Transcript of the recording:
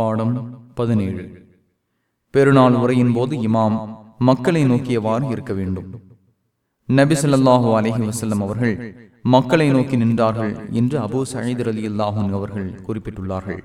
பாடம் பதினேழு. பெருநாள் உரையின் போது இமாம் மக்களை நோக்கியவாறு இருக்க வேண்டும். நபி சொல்லாஹு அலஹி வசல்லம் அவர்கள் மக்களை நோக்கி நின்றார்கள் என்று அபூ சயீத் அலி அல்லாஹூன் அவர்கள் குறிப்பிட்டுள்ளார்கள்.